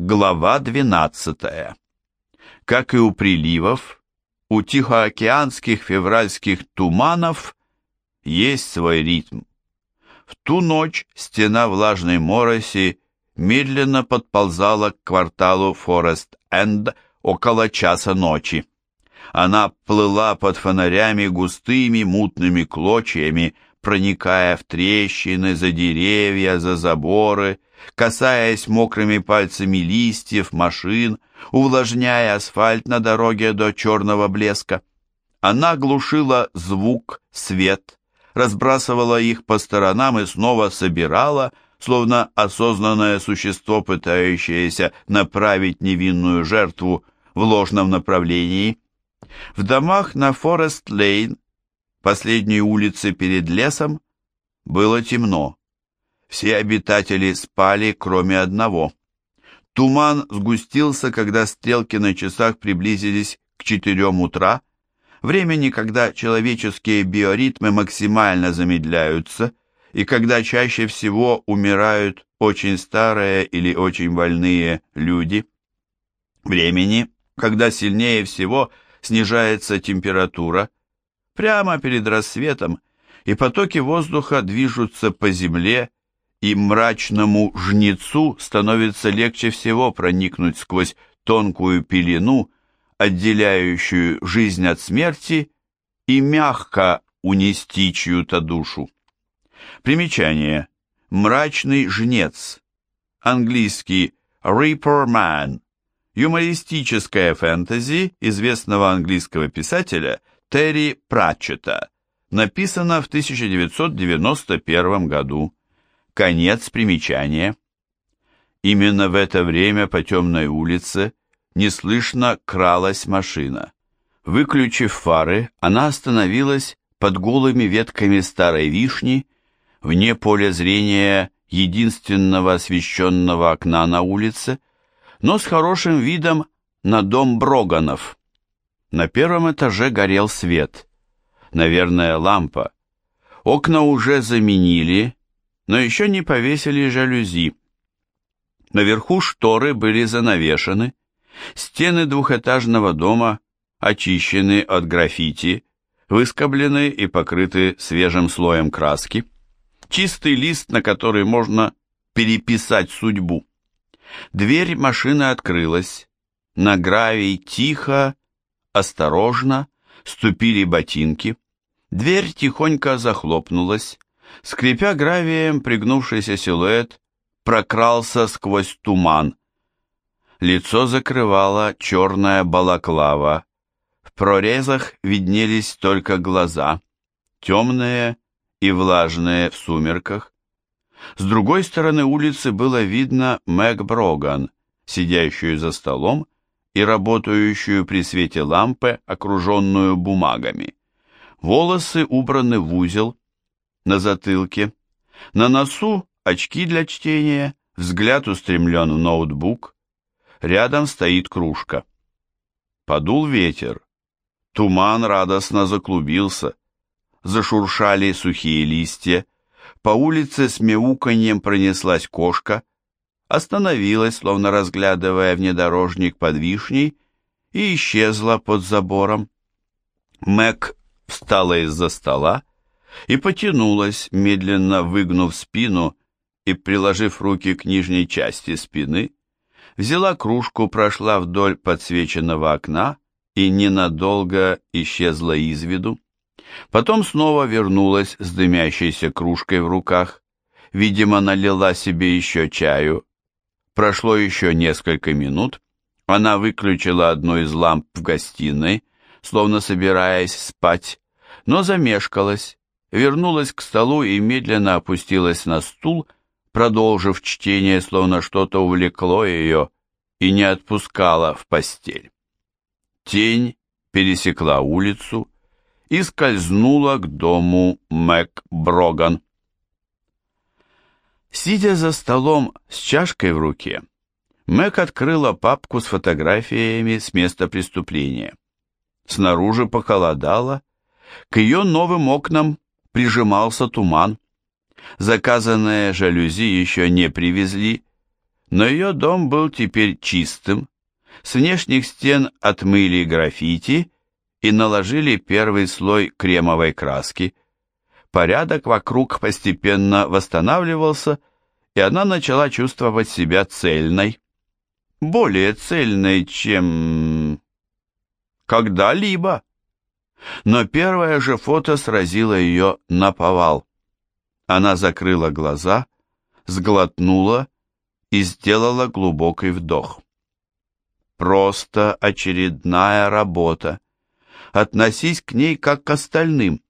Глава 12. Как и у приливов, у тихоокеанских февральских туманов есть свой ритм. В ту ночь стена влажной мороси медленно подползала к кварталу Форест-Энд около часа ночи. Она плыла под фонарями густыми мутными клочьями, проникая в трещины, за деревья, за заборы, касаясь мокрыми пальцами листьев, машин, увлажняя асфальт на дороге до черного блеска. Она глушила звук, свет, разбрасывала их по сторонам и снова собирала, словно осознанное существо, пытающееся направить невинную жертву в ложном направлении. В домах на Форест-Лейн, последней улице перед лесом, было темно. Все обитатели спали, кроме одного. Туман сгустился, когда стрелки на часах приблизились к четырем утра, времени, когда человеческие биоритмы максимально замедляются и когда чаще всего умирают очень старые или очень больные люди. Времени, когда сильнее всего снижается температура, прямо перед рассветом, и потоки воздуха движутся по земле, и мрачному жнецу становится легче всего проникнуть сквозь тонкую пелену, отделяющую жизнь от смерти, и мягко унести чью-то душу. Примечание. Мрачный жнец. Английский Reaper Man. Юмористическое фэнтези известного английского писателя Терри Пратчета. Написано в 1991 году. Конец примечания. Именно в это время по темной улице неслышно кралась машина. Выключив фары, она остановилась под голыми ветками старой вишни, вне поля зрения единственного освещенного окна на улице, но с хорошим видом на дом Броганов. На первом этаже горел свет. Наверное, лампа. Окна уже заменили, но еще не повесили жалюзи. Наверху шторы были занавешены, стены двухэтажного дома очищены от граффити, выскоблены и покрыты свежим слоем краски. Чистый лист, на который можно переписать судьбу. Дверь машины открылась. На гравий тихо, осторожно ступили ботинки. Дверь тихонько захлопнулась. Скрипя гравием, пригнувшийся силуэт прокрался сквозь туман. Лицо закрывала черная балаклава. В прорезах виднелись только глаза, темные и влажные в сумерках. С другой стороны улицы было видно Мэг Броган, сидящую за столом и работающую при свете лампы, окруженную бумагами. Волосы убраны в узел, на затылке, на носу очки для чтения, взгляд устремлен в ноутбук, рядом стоит кружка. Подул ветер, туман радостно заклубился, зашуршали сухие листья, по улице с мяуканьем пронеслась кошка, остановилась, словно разглядывая внедорожник под вишней, и исчезла под забором. Мэг встала из-за стола и потянулась, медленно выгнув спину и приложив руки к нижней части спины, взяла кружку, прошла вдоль подсвеченного окна и ненадолго исчезла из виду. Потом снова вернулась с дымящейся кружкой в руках, видимо, налила себе еще чаю. Прошло еще несколько минут, она выключила одну из ламп в гостиной, словно собираясь спать, но замешкалась, вернулась к столу и медленно опустилась на стул, продолжив чтение, словно что-то увлекло ее и не отпускало в постель. Тень пересекла улицу и скользнула к дому Мэг Броган. Сидя за столом с чашкой в руке, Мэг открыла папку с фотографиями с места преступления. Снаружи похолодало, к ее новым окнам прижимался туман. Заказанные жалюзи еще не привезли, Но ее дом был теперь чистым, с внешних стен отмыли граффити и наложили первый слой кремовой краски. Порядок вокруг постепенно восстанавливался, и она начала чувствовать себя цельной. Более цельной, чем когда-либо. Но первое же фото сразило ее на повал. Она закрыла глаза, сглотнула и сделала глубокий вдох. Просто очередная работа. Относись к ней как к остальным.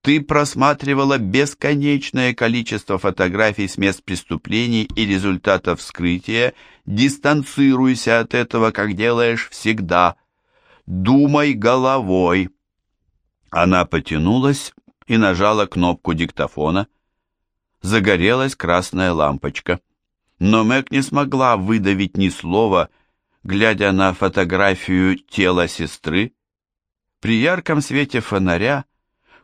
Ты просматривала бесконечное количество фотографий с мест преступлений и результатов вскрытия. Дистанцируйся от этого, как делаешь всегда. Думай головой. Она потянулась и нажала кнопку диктофона. Загорелась красная лампочка. Но Мэг не смогла выдавить ни слова, глядя на фотографию тела сестры. При ярком свете фонаря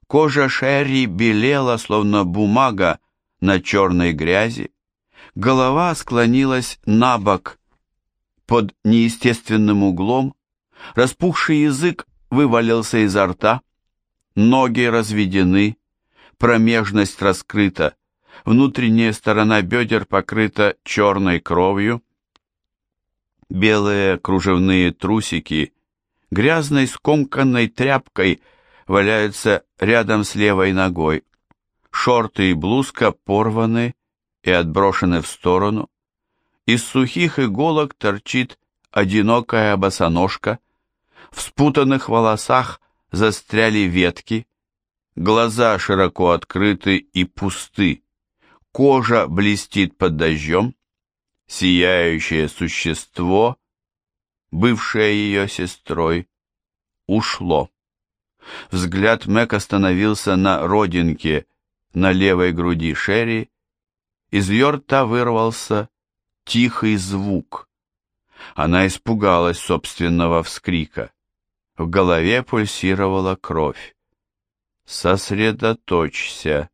кожа Шерри белела, словно бумага на черной грязи. Голова склонилась на бок под неестественным углом, распухший язык вывалился изо рта, ноги разведены, промежность раскрыта, внутренняя сторона бедер покрыта черной кровью, белые кружевные трусики грязной скомканной тряпкой валяются рядом с левой ногой, шорты и блузка порваны и отброшены в сторону, из сухих иголок торчит одинокая босоножка, в спутанных волосах застряли ветки, глаза широко открыты и пусты, кожа блестит под дождем, сияющее существо, бывшее ее сестрой, ушло. Взгляд Мэг остановился на родинке на левой груди Шерри, из ее рта вырвался тихий звук. Она испугалась собственного вскрика. В голове пульсировала кровь. «Сосредоточься»,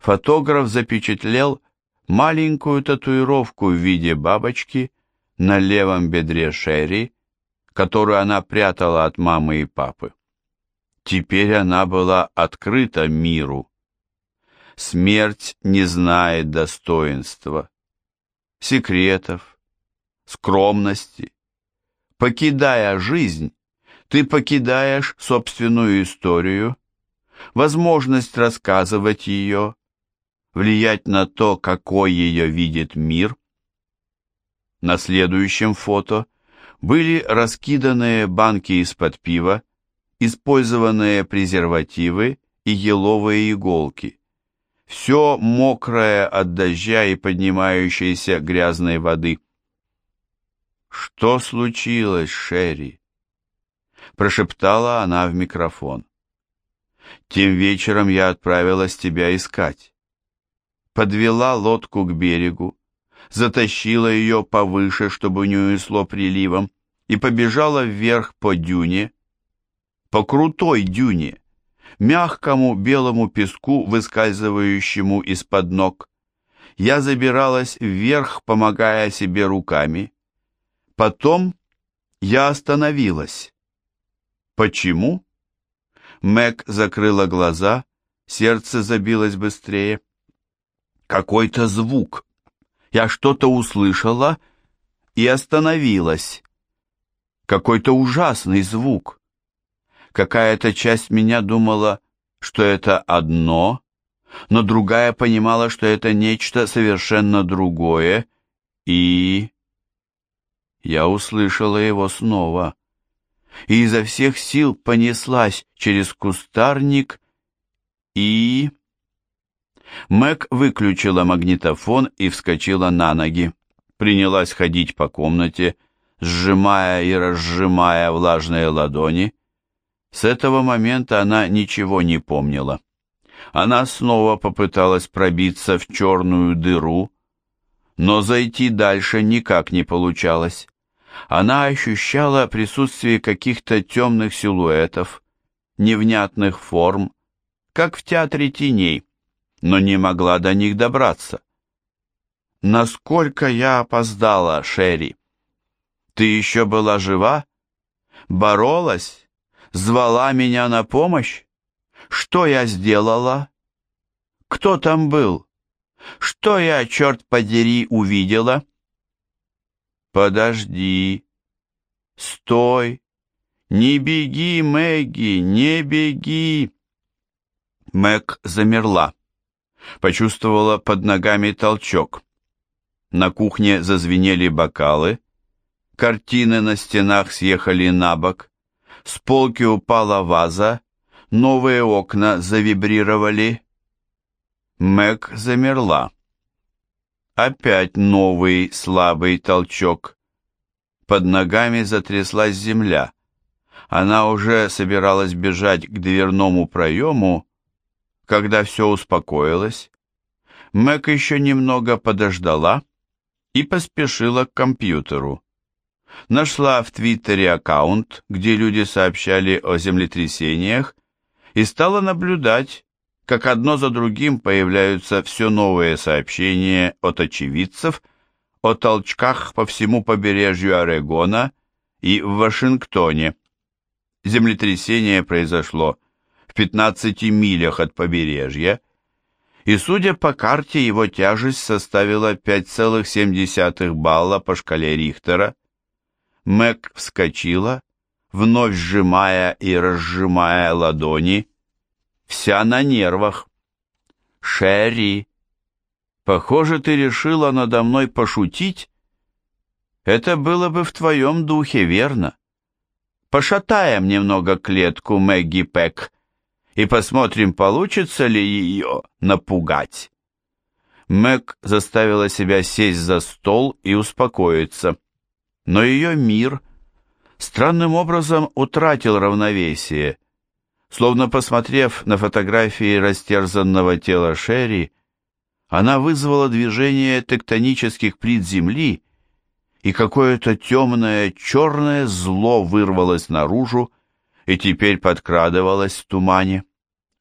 фотограф запечатлел маленькую татуировку в виде бабочки на левом бедре Шерри, которую она прятала от мамы и папы. Теперь она была открыта миру. Смерть не знает достоинства, секретов, скромности. Покидая жизнь, ты покидаешь собственную историю возможность рассказывать ее, влиять на то, какой ее видит мир. На следующем фото были раскиданные банки из-под пива, использованные презервативы и еловые иголки. Все мокрое от дождя и поднимающейся грязной воды. «Что случилось, Шерри?» Прошептала она в микрофон. Тем вечером я отправилась тебя искать. Подвела лодку к берегу, затащила ее повыше, чтобы не унесло приливом, и побежала вверх по дюне, по крутой дюне, мягкому белому песку, выскальзывающему из-под ног. Я забиралась вверх, помогая себе руками. Потом я остановилась. Почему? Мэг закрыла глаза, сердце забилось быстрее. Какой-то звук. Я что-то услышала и остановилась. Какой-то ужасный звук. Какая-то часть меня думала, что это одно, но другая понимала, что это нечто совершенно другое, и... Я услышала его снова и изо всех сил понеслась через кустарник и... Мэг выключила магнитофон и вскочила на ноги. Принялась ходить по комнате, сжимая и разжимая влажные ладони. С этого момента она ничего не помнила. Она снова попыталась пробиться в черную дыру, но зайти дальше никак не получалось она ощущала присутствие каких-то темных силуэтов, невнятных форм, как в театре теней, но не могла до них добраться. насколько я опоздала, Шерри. Ты еще была жива? Боролась? Звала меня на помощь? Что я сделала? Кто там был? Что я, черт подери, увидела? Подожди. Стой. Не беги, Мэгги, не беги. Мэг замерла. Почувствовала под ногами толчок. На кухне зазвенели бокалы. Картины на стенах съехали на бок. С полки упала ваза. Новые окна завибрировали. Мэг замерла. Опять новый слабый толчок. Под ногами затряслась земля. Она уже собиралась бежать к дверному проему, когда все успокоилось. Мэг еще немного подождала и поспешила к компьютеру. Нашла в Твиттере аккаунт, где люди сообщали о землетрясениях, и стала наблюдать, как одно за другим появляются все новые сообщения от очевидцев о толчках по всему побережью Орегона и в Вашингтоне. Землетрясение произошло в 15 милях от побережья, и, судя по карте, его тяжесть составила 5,7 балла по шкале Рихтера. Мэг вскочила, вновь сжимая и разжимая ладони, вся на нервах. «Шерри, похоже, ты решила надо мной пошутить? Это было бы в твоем духе, верно? Пошатаем немного клетку Мэгги Пэк и посмотрим, получится ли ее напугать». Мэг заставила себя сесть за стол и успокоиться. Но ее мир странным образом утратил равновесие – Словно посмотрев на фотографии растерзанного тела Шерри, она вызвала движение тектонических плит Земли, и какое-то темное черное зло вырвалось наружу и теперь подкрадывалось в тумане.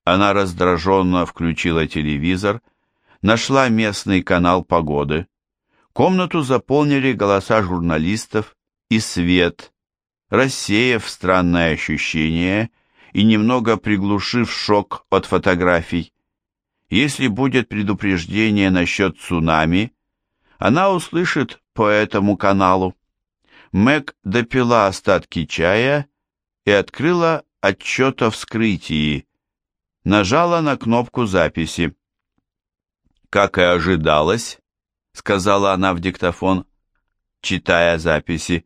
Она раздраженно включила телевизор, нашла местный канал погоды. Комнату заполнили голоса журналистов и свет, рассеяв странное ощущение и немного приглушив шок от фотографий. Если будет предупреждение насчет цунами, она услышит по этому каналу. Мэг допила остатки чая и открыла отчет о вскрытии. Нажала на кнопку записи. «Как и ожидалось», — сказала она в диктофон, читая записи,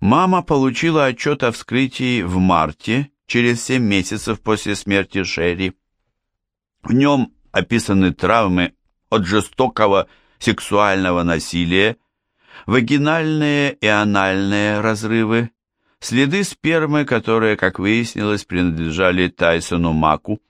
«мама получила отчет о вскрытии в марте через семь месяцев после смерти Шерри. В нем описаны травмы от жестокого сексуального насилия, вагинальные и анальные разрывы, следы спермы, которые, как выяснилось, принадлежали Тайсону Маку.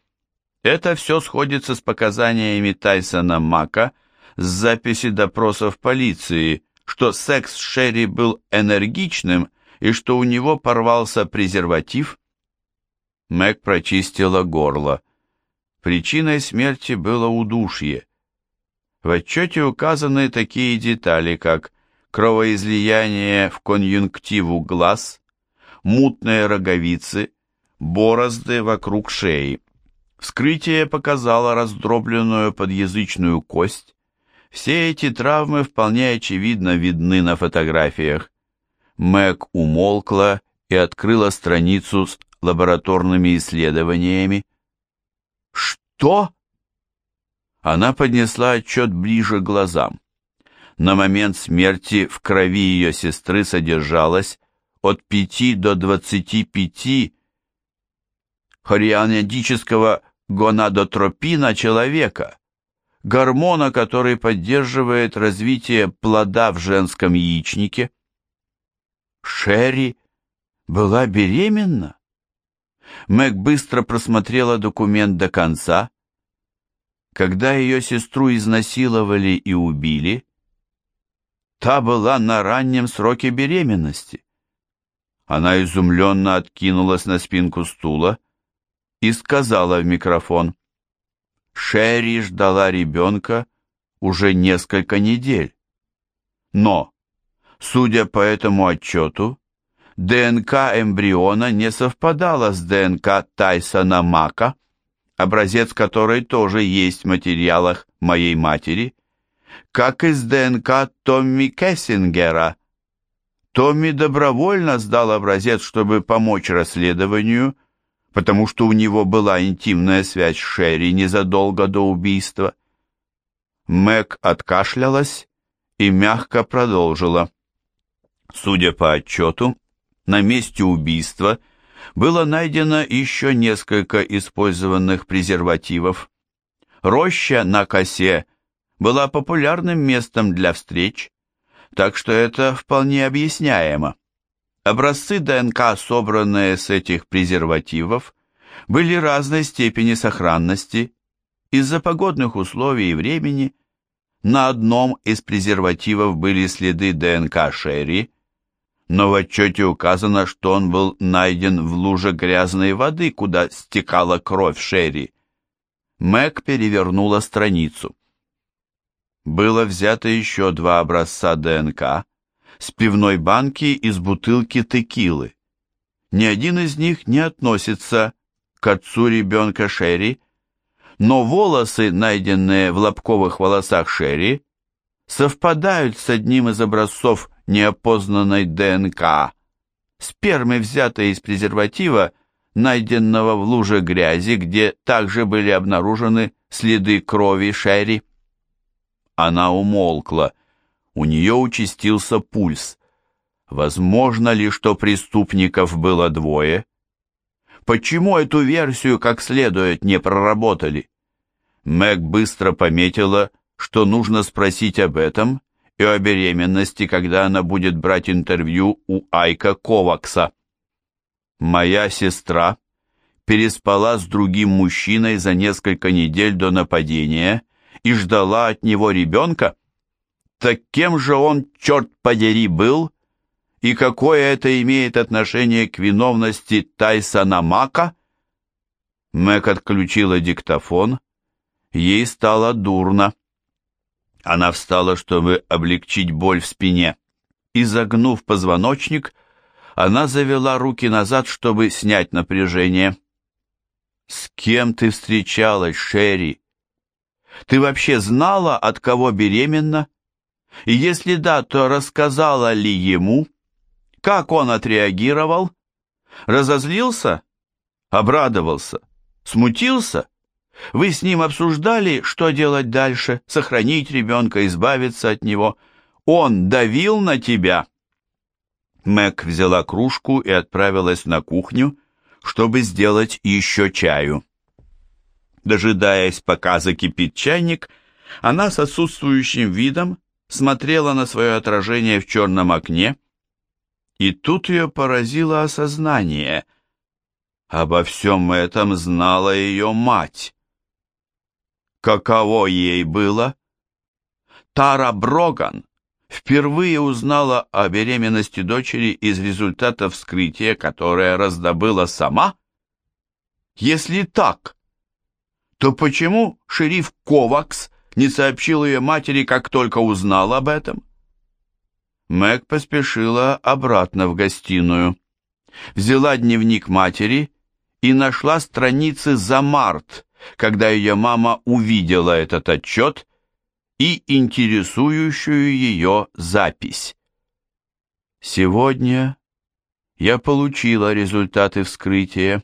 Это все сходится с показаниями Тайсона Мака с записи допросов полиции, что секс с Шерри был энергичным и что у него порвался презерватив, Мэг прочистила горло. Причиной смерти было удушье. В отчете указаны такие детали, как кровоизлияние в конъюнктиву глаз, мутные роговицы, борозды вокруг шеи. Вскрытие показало раздробленную подъязычную кость. Все эти травмы вполне очевидно видны на фотографиях. Мэг умолкла и открыла страницу с лабораторными исследованиями. Что? Она поднесла отчет ближе к глазам. На момент смерти в крови ее сестры содержалось от 5 до 25 хорионидического гонадотропина человека, гормона, который поддерживает развитие плода в женском яичнике. Шерри была беременна? Мэг быстро просмотрела документ до конца. Когда ее сестру изнасиловали и убили, та была на раннем сроке беременности. Она изумленно откинулась на спинку стула и сказала в микрофон, «Шерри ждала ребенка уже несколько недель. Но, судя по этому отчету, ДНК эмбриона не совпадала с ДНК Тайсона Мака, образец которой тоже есть в материалах моей матери, как и с ДНК Томми Кессингера. Томми добровольно сдал образец, чтобы помочь расследованию, потому что у него была интимная связь с Шерри незадолго до убийства. Мэг откашлялась и мягко продолжила. Судя по отчету, на месте убийства было найдено еще несколько использованных презервативов. Роща на косе была популярным местом для встреч, так что это вполне объясняемо. Образцы ДНК, собранные с этих презервативов, были разной степени сохранности. Из-за погодных условий и времени на одном из презервативов были следы ДНК Шерри, но в отчете указано, что он был найден в луже грязной воды, куда стекала кровь Шерри. Мэг перевернула страницу. Было взято еще два образца ДНК с пивной банки из бутылки текилы. Ни один из них не относится к отцу ребенка Шерри, но волосы, найденные в лобковых волосах Шерри, совпадают с одним из образцов неопознанной ДНК, спермы, взятой из презерватива, найденного в луже грязи, где также были обнаружены следы крови Шерри. Она умолкла. У нее участился пульс. Возможно ли, что преступников было двое? Почему эту версию как следует не проработали? Мэг быстро пометила, что нужно спросить об этом и о беременности, когда она будет брать интервью у Айка Ковакса. Моя сестра переспала с другим мужчиной за несколько недель до нападения и ждала от него ребенка? Так кем же он, черт подери, был? И какое это имеет отношение к виновности Тайсона Мака? Мэг отключила диктофон. Ей стало дурно. Она встала, чтобы облегчить боль в спине. И, загнув позвоночник, она завела руки назад, чтобы снять напряжение. «С кем ты встречалась, Шерри?» Ты вообще знала, от кого беременна? И если да, то рассказала ли ему? Как он отреагировал? Разозлился? Обрадовался? Смутился? Вы с ним обсуждали, что делать дальше? Сохранить ребенка, избавиться от него? Он давил на тебя?» Мэг взяла кружку и отправилась на кухню, чтобы сделать еще чаю. Дожидаясь, пока закипит чайник, она с отсутствующим видом смотрела на свое отражение в черном окне, и тут ее поразило осознание. Обо всем этом знала ее мать. Каково ей было? Тара Броган впервые узнала о беременности дочери из результата вскрытия, которое раздобыла сама? Если так, то почему шериф Ковакс не сообщил ее матери, как только узнал об этом? Мэг поспешила обратно в гостиную, взяла дневник матери и нашла страницы за март, когда ее мама увидела этот отчет и интересующую ее запись. Сегодня я получила результаты вскрытия.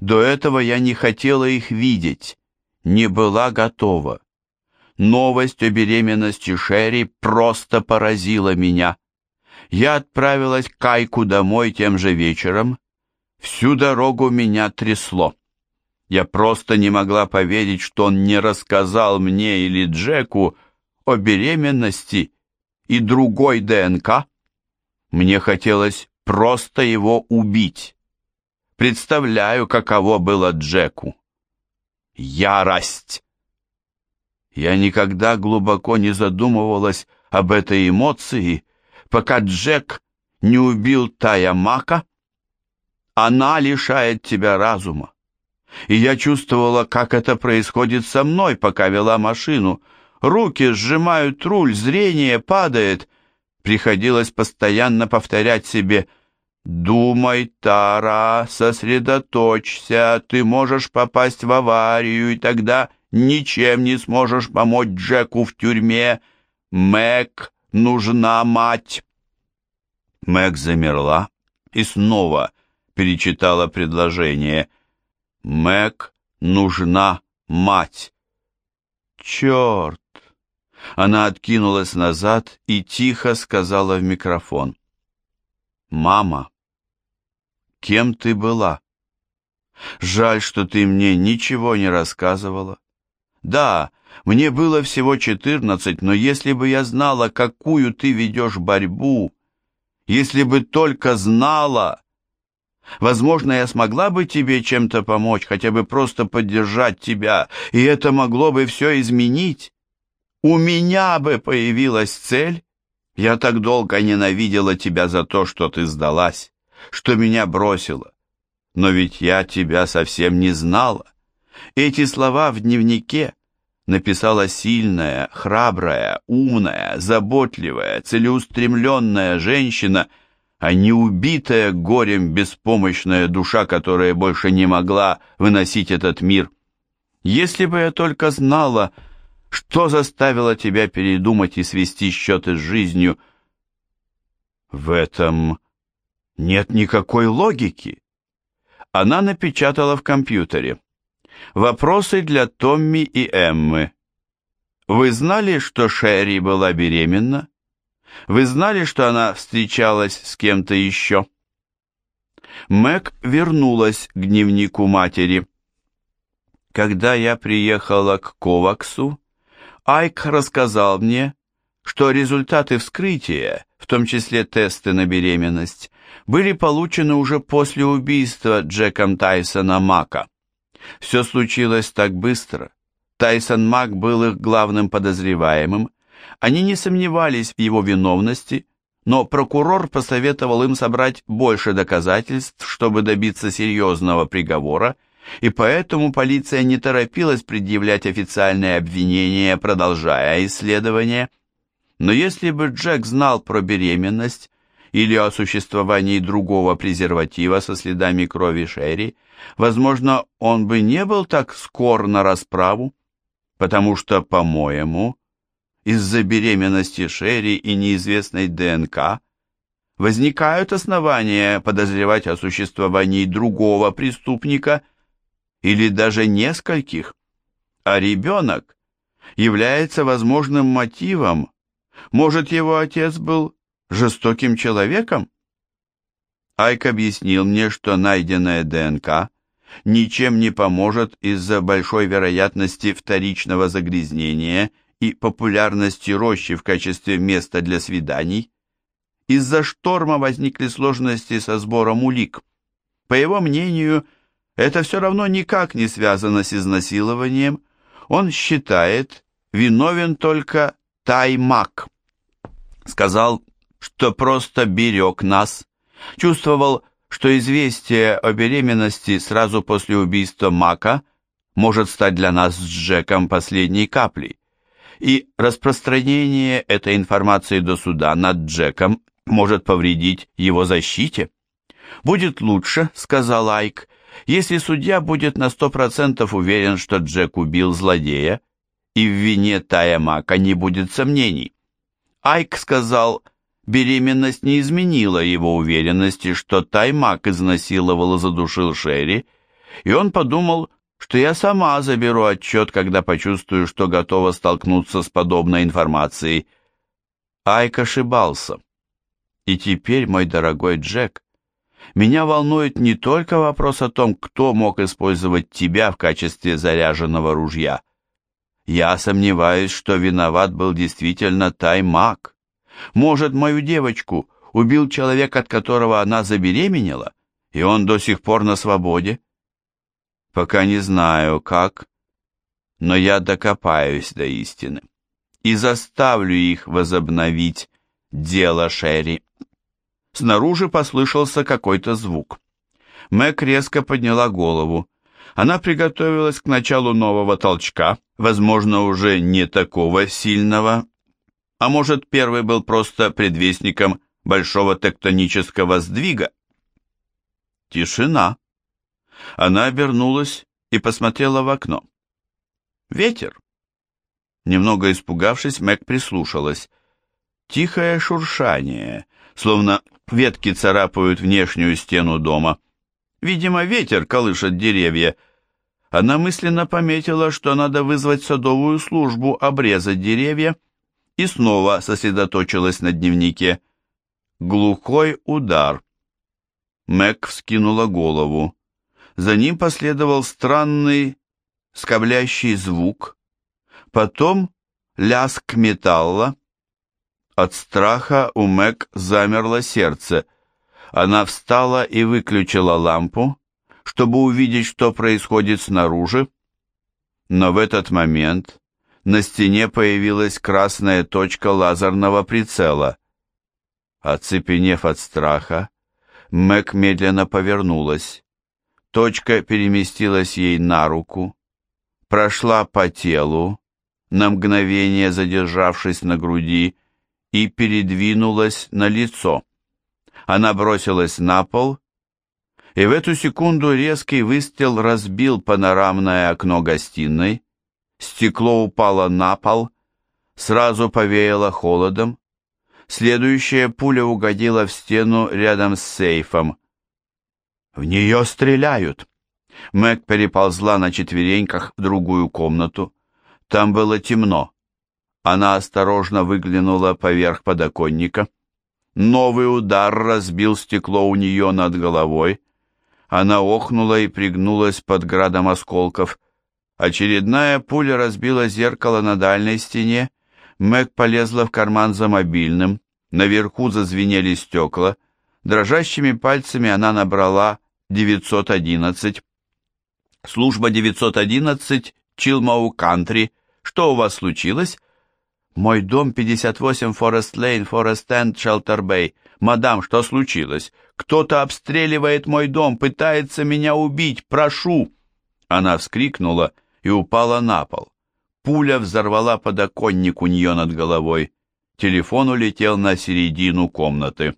До этого я не хотела их видеть, не была готова. Новость о беременности Шерри просто поразила меня. Я отправилась к Кайку домой тем же вечером. Всю дорогу меня трясло. Я просто не могла поверить, что он не рассказал мне или Джеку о беременности и другой ДНК. Мне хотелось просто его убить. Представляю, каково было Джеку. Ярость! Я никогда глубоко не задумывалась об этой эмоции, пока Джек не убил Тая Мака. Она лишает тебя разума. И я чувствовала, как это происходит со мной, пока вела машину. Руки сжимают руль, зрение падает. Приходилось постоянно повторять себе «Думай, Тара, сосредоточься, ты можешь попасть в аварию, и тогда ничем не сможешь помочь Джеку в тюрьме. Мэг, нужна мать!» Мэг замерла и снова перечитала предложение. «Мэг, нужна мать!» «Черт!» Она откинулась назад и тихо сказала в микрофон. «Мама, кем ты была? Жаль, что ты мне ничего не рассказывала. Да, мне было всего четырнадцать, но если бы я знала, какую ты ведешь борьбу, если бы только знала, возможно, я смогла бы тебе чем-то помочь, хотя бы просто поддержать тебя, и это могло бы все изменить. У меня бы появилась цель. Я так долго ненавидела тебя за то, что ты сдалась, что меня бросила. Но ведь я тебя совсем не знала. Эти слова в дневнике написала сильная, храбрая, умная, заботливая, целеустремленная женщина, а не убитая горем беспомощная душа, которая больше не могла выносить этот мир. Если бы я только знала, что заставило тебя передумать и свести счеты с жизнью? В этом нет никакой логики. Она напечатала в компьютере. Вопросы для Томми и Эммы. Вы знали, что Шерри была беременна? Вы знали, что она встречалась с кем-то еще? Мэг вернулась к дневнику матери. Когда я приехала к Коваксу, Айк рассказал мне, что результаты вскрытия, в том числе тесты на беременность, были получены уже после убийства Джеком Тайсона Мака. Все случилось так быстро. Тайсон Мак был их главным подозреваемым. Они не сомневались в его виновности, но прокурор посоветовал им собрать больше доказательств, чтобы добиться серьезного приговора, и поэтому полиция не торопилась предъявлять официальные обвинения, продолжая исследование. Но если бы Джек знал про беременность или о существовании другого презерватива со следами крови Шерри, возможно, он бы не был так скор на расправу, потому что, по-моему, из-за беременности Шерри и неизвестной ДНК возникают основания подозревать о существовании другого преступника – или даже нескольких, а ребенок является возможным мотивом. Может, его отец был жестоким человеком? Айк объяснил мне, что найденная ДНК ничем не поможет из-за большой вероятности вторичного загрязнения и популярности рощи в качестве места для свиданий. Из-за шторма возникли сложности со сбором улик. По его мнению, это все равно никак не связано с изнасилованием. Он считает, виновен только Таймак. Сказал, что просто берег нас. Чувствовал, что известие о беременности сразу после убийства Мака может стать для нас с Джеком последней каплей. И распространение этой информации до суда над Джеком может повредить его защите. «Будет лучше», — сказал Айк, если судья будет на сто процентов уверен, что Джек убил злодея, и в вине Тая Мака не будет сомнений. Айк сказал, беременность не изменила его уверенности, что Тай Мак изнасиловал и задушил Шерри, и он подумал, что я сама заберу отчет, когда почувствую, что готова столкнуться с подобной информацией. Айк ошибался. И теперь, мой дорогой Джек, меня волнует не только вопрос о том, кто мог использовать тебя в качестве заряженного ружья. Я сомневаюсь, что виноват был действительно Таймак. Может, мою девочку убил человек, от которого она забеременела, и он до сих пор на свободе? Пока не знаю, как, но я докопаюсь до истины и заставлю их возобновить дело Шерри. Снаружи послышался какой-то звук. Мэг резко подняла голову. Она приготовилась к началу нового толчка, возможно, уже не такого сильного, а может, первый был просто предвестником большого тектонического сдвига. Тишина. Она обернулась и посмотрела в окно. Ветер. Немного испугавшись, Мэг прислушалась. Тихое шуршание, словно ветки царапают внешнюю стену дома. Видимо, ветер колышет деревья. Она мысленно пометила, что надо вызвать садовую службу, обрезать деревья, и снова сосредоточилась на дневнике. Глухой удар. Мэг вскинула голову. За ним последовал странный скоблящий звук, потом ляск металла. От страха у Мэг замерло сердце. Она встала и выключила лампу, чтобы увидеть, что происходит снаружи. Но в этот момент на стене появилась красная точка лазерного прицела. Оцепенев от страха, Мэг медленно повернулась. Точка переместилась ей на руку, прошла по телу, на мгновение задержавшись на груди, и передвинулась на лицо. Она бросилась на пол, и в эту секунду резкий выстрел разбил панорамное окно гостиной, Стекло упало на пол, сразу повеяло холодом. Следующая пуля угодила в стену рядом с сейфом. «В нее стреляют!» Мэг переползла на четвереньках в другую комнату. Там было темно. Она осторожно выглянула поверх подоконника. Новый удар разбил стекло у нее над головой. Она охнула и пригнулась под градом осколков. Очередная пуля разбила зеркало на дальней стене. Мэг полезла в карман за мобильным. Наверху зазвенели стекла. Дрожащими пальцами она набрала 911. Служба 911, Чилмоу Кантри. Что у вас случилось? Мой дом 58 Форест Лейн, Форест Энд, Шелтер Бэй. Мадам, что случилось? Кто-то обстреливает мой дом, пытается меня убить. Прошу. Она вскрикнула и упала на пол. Пуля взорвала подоконник у нее над головой. Телефон улетел на середину комнаты.